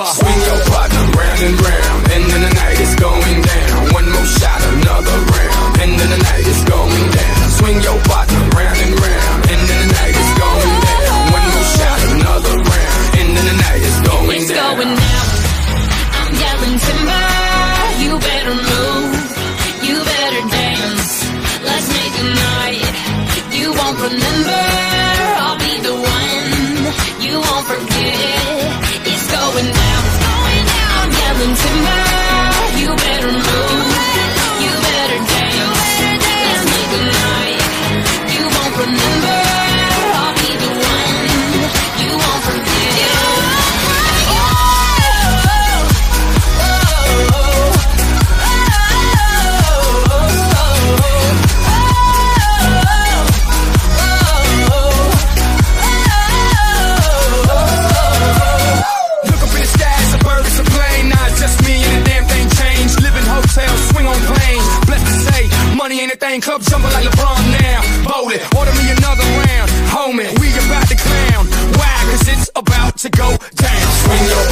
Timber. Swing your partner round and round, and then the night is going down. One more shot, another round, and then the night is going down. Swing your partner round and round, and then the night is going down. One more shot, another round, and then the night is going It's down. going down. I'm yelling timber. You better move. You better dance. Let's make a night you won't remember. Ain't. Club jumping like LeBron now. Voli, order me another round. Homie, we about to clown. Why? Cause it's about to go down. Swing your